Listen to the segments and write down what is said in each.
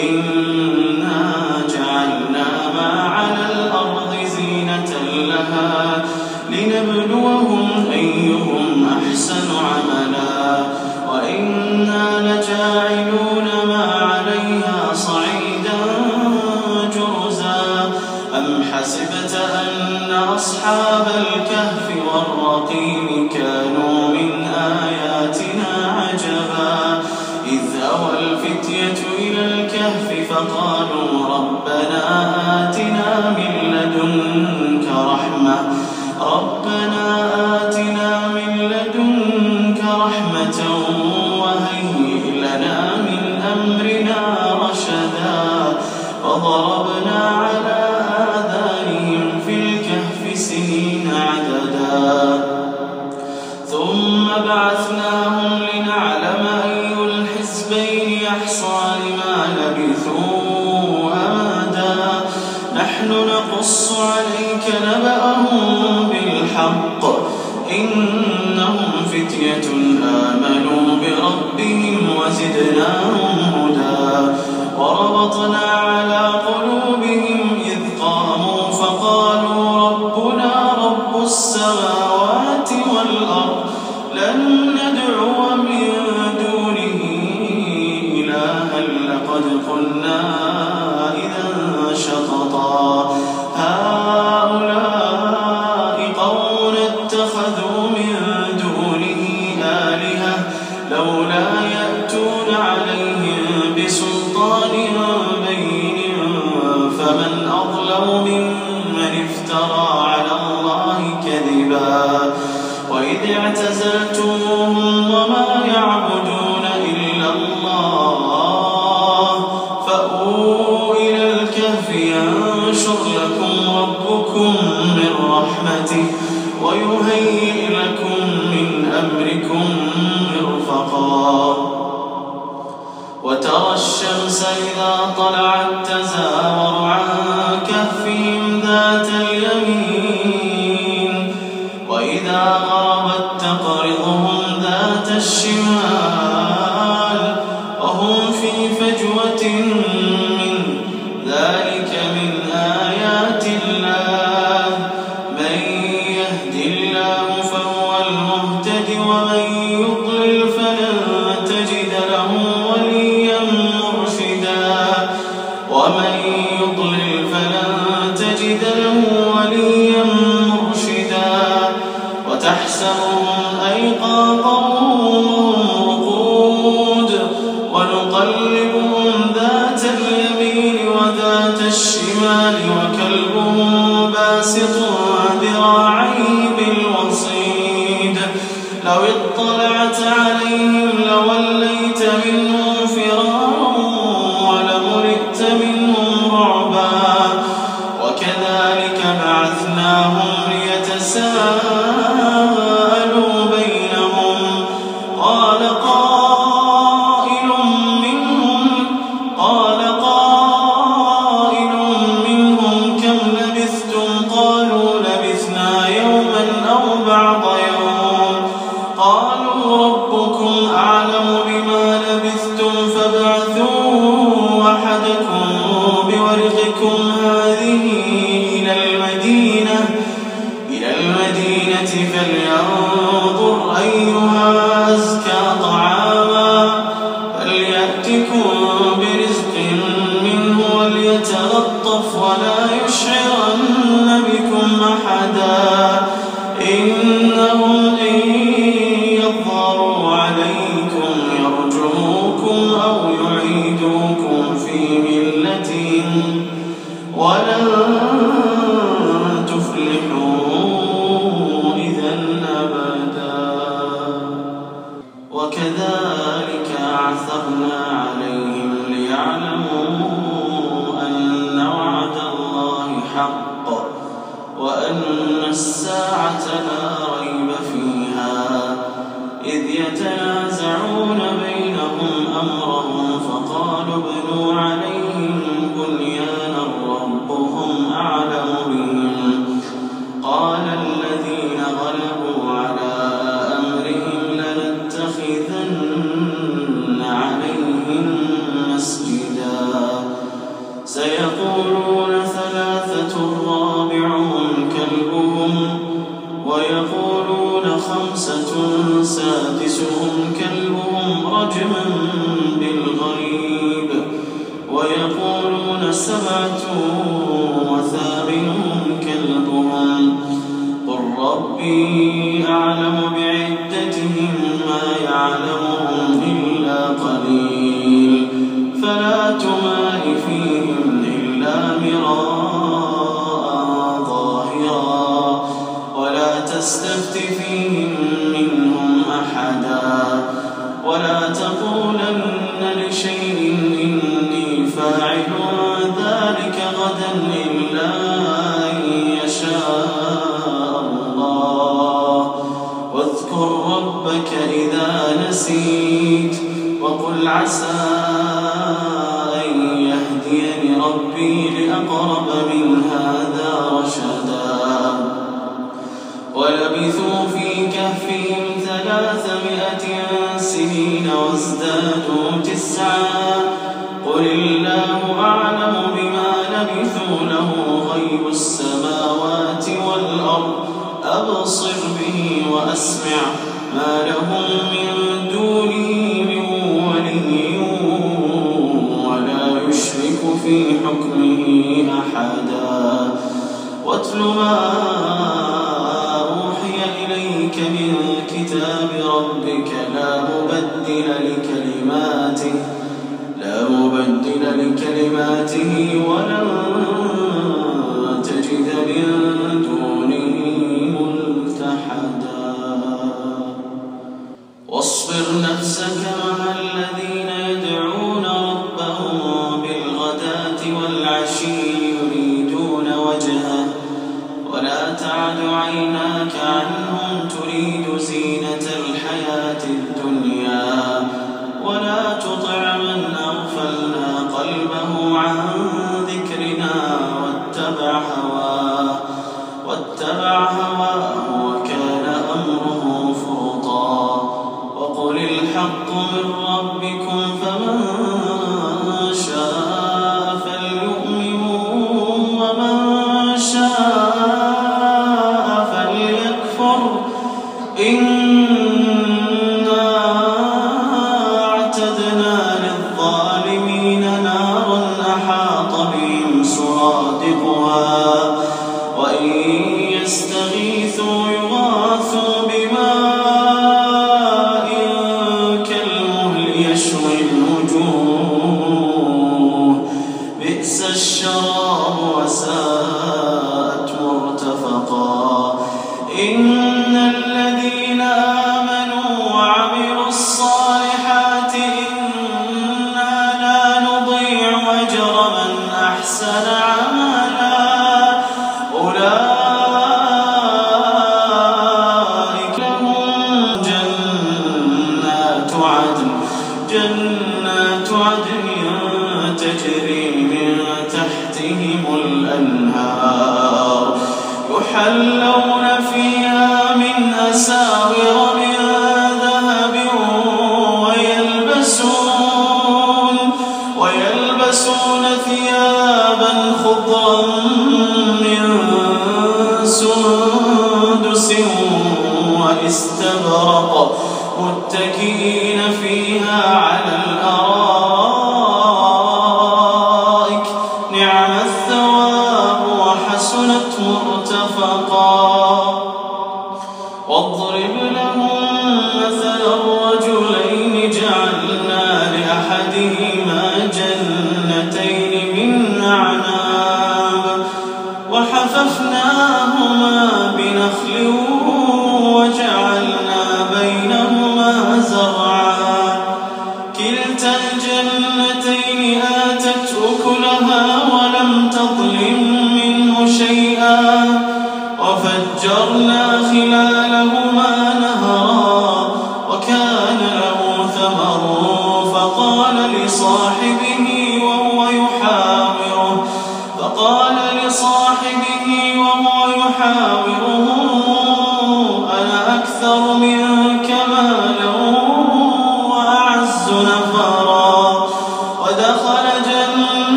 إن جنب كذبا وإذ اعتزلتم تجد له وليا مرشدا وتحسبهم أيقاظا رقود ونقلبهم ذات اليمين وذات الشمال وكلبهم باسط ذراعيه بالوصيد لو اطلعت على أرضكم هذه إلى المدينة إلى المدينة فلينظر أيها أزكى طعاما فليأتكم برزق منه وليتلطف ولا شيء إني فاعل ذلك غدا إلا يشاء الله. واذكر ربك إذا نسيت وقل عسى مبدل لكلماته لا مبدل لكلماته ولم mm -hmm. وفجرنا خلالهما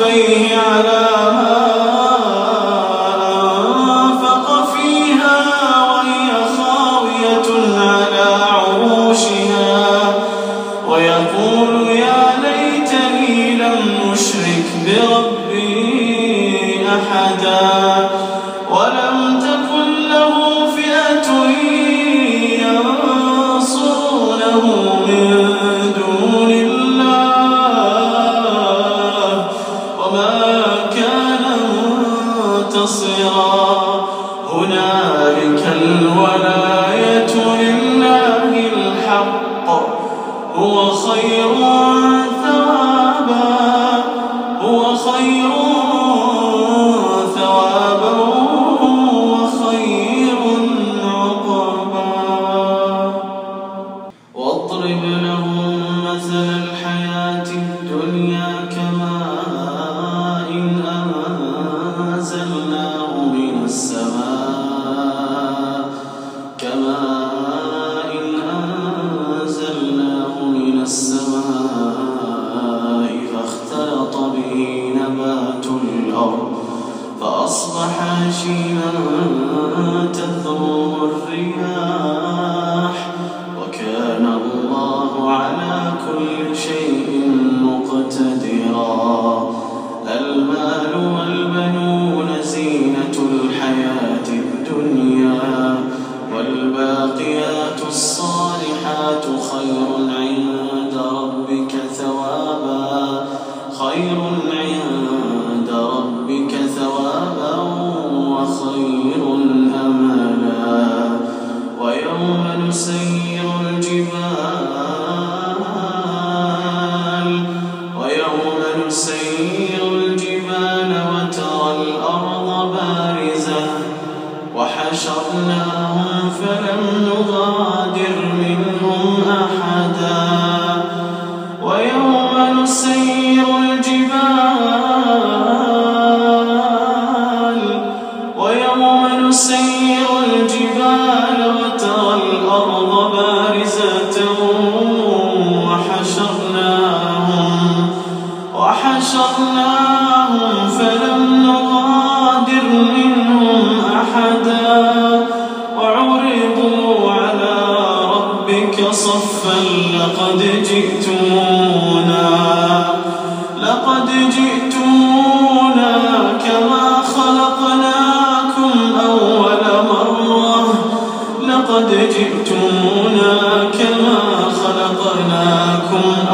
كفيه على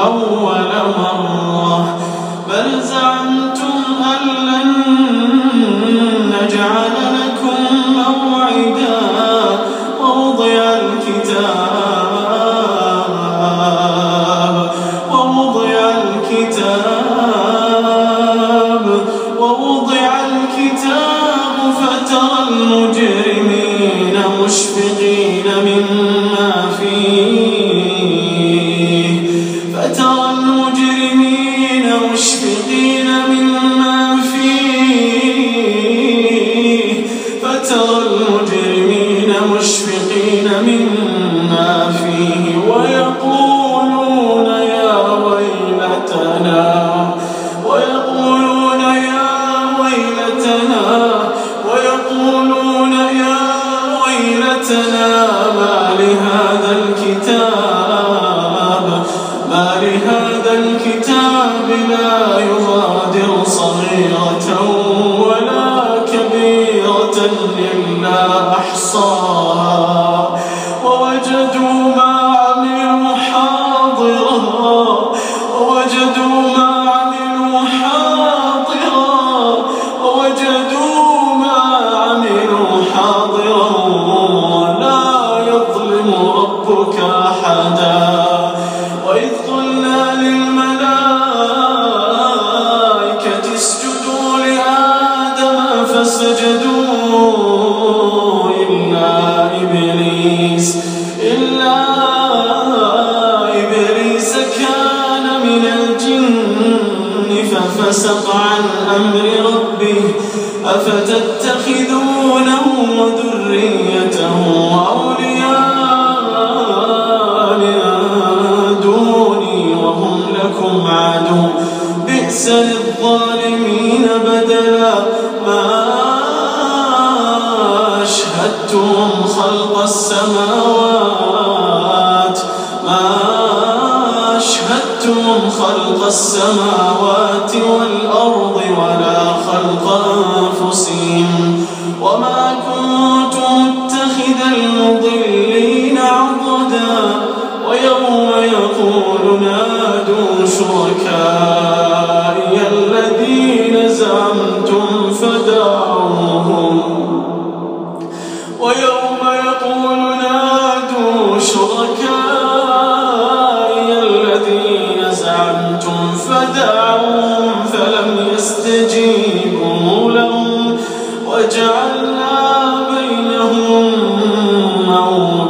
أول مرة. بل زعمتم من وجعلنا بينهم موبقا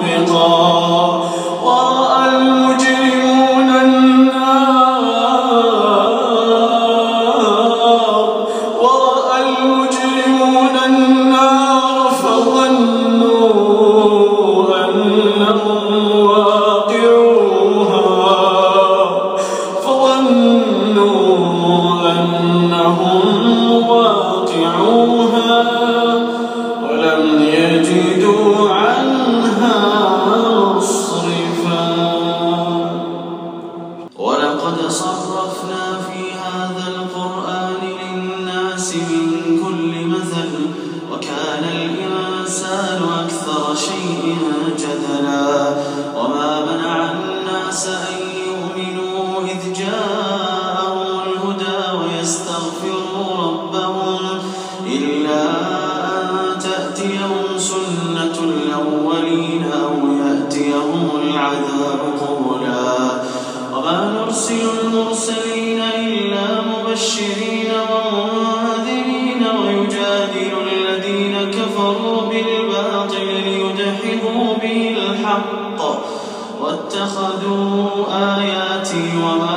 تأتيهم سنة الأولين أو يأتيهم العذاب قولا وما نرسل المرسلين إلا مبشرين ومنذرين ويجادل الذين كفروا بالباطل ليدحضوا به الحق. واتخذوا آياتي وما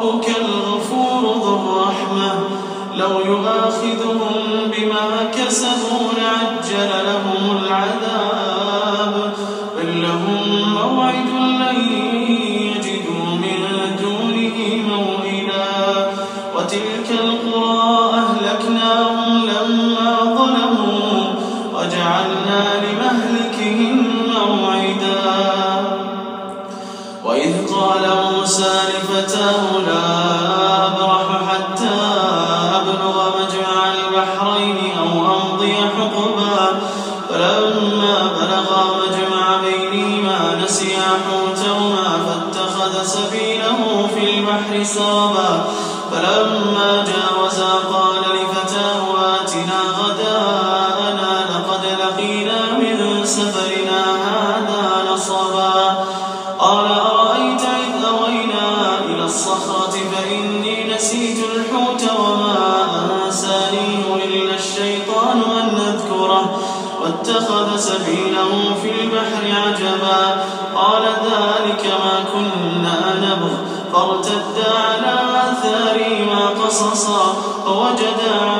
وربك الغفور ذو الرحمة. لو يؤاخذهم بما كسبوا لعجل لهم العذاب. قصصا فوجدا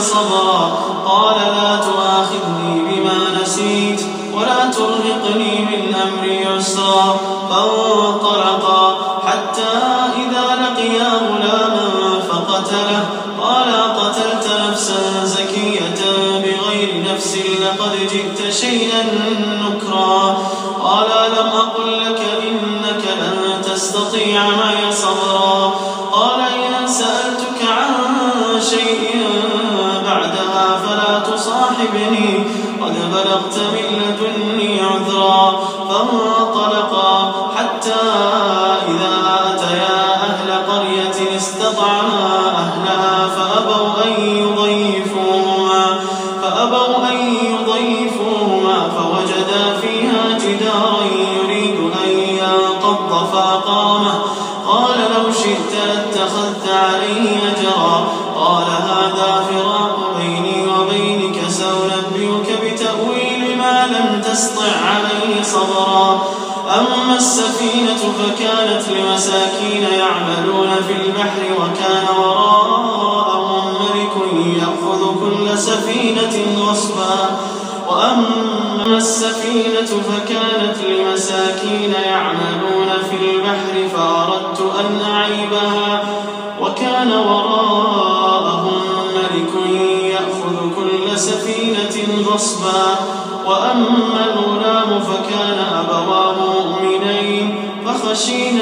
صبرا قال لا تؤاخذني بما نسيت ولا ترهقني من أمري عسرا فانطلقا. حتى إذا لقيا غلاما فقتله. قد بلغت من لدني فكانت لمساكين يعملون في البحر وكان وراءهم ملك يأخذ كل سفينة غصبا. وأما السفينة فكانت لمساكين يعملون في البحر فأردت أن أعيبها. وكان وراءهم ملك يأخذ كل سفينة غصبا. وأما الغلام فكان مؤمنين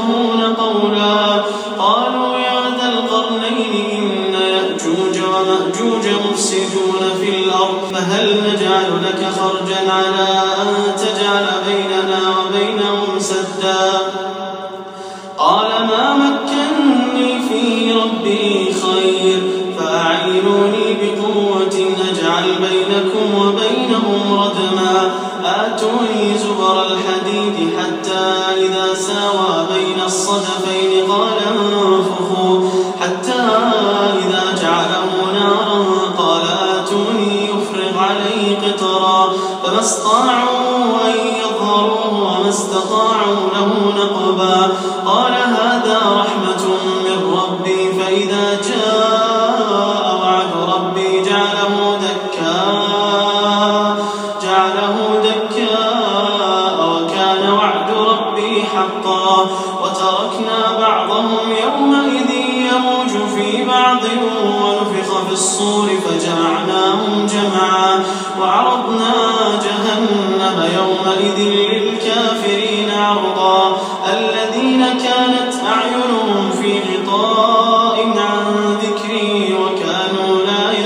يفقهون قولا قالوا يا ذا القرنين إن يأجوج ومأجوج مفسدون في الأرض فهل نجعل لك خرجا على أن بينكم وبينهم ردما آتوني زبر الحديد حتى إذا ساوى بين الصدفين قال انفخوا. حتى إذا جعله نارا قال آتوني يفرغ عليه قطرا. فما استطاعوا أن يظهروه وما استطاعوا له نقبا.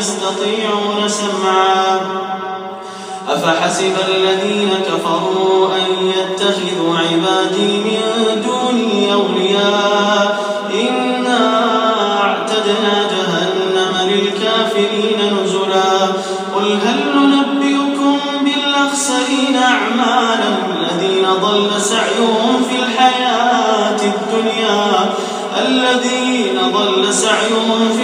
يستطيعون سمعا. أفحسب الذين كفروا أن يتخذوا عبادي من دوني أولياء؟ إنا أعتدنا جهنم للكافرين نزلا. قل هل ننبئكم بالأخسرين أعمالا الذين ضل سعيهم في الحياة الدنيا؟ الذين ضل سعيهم في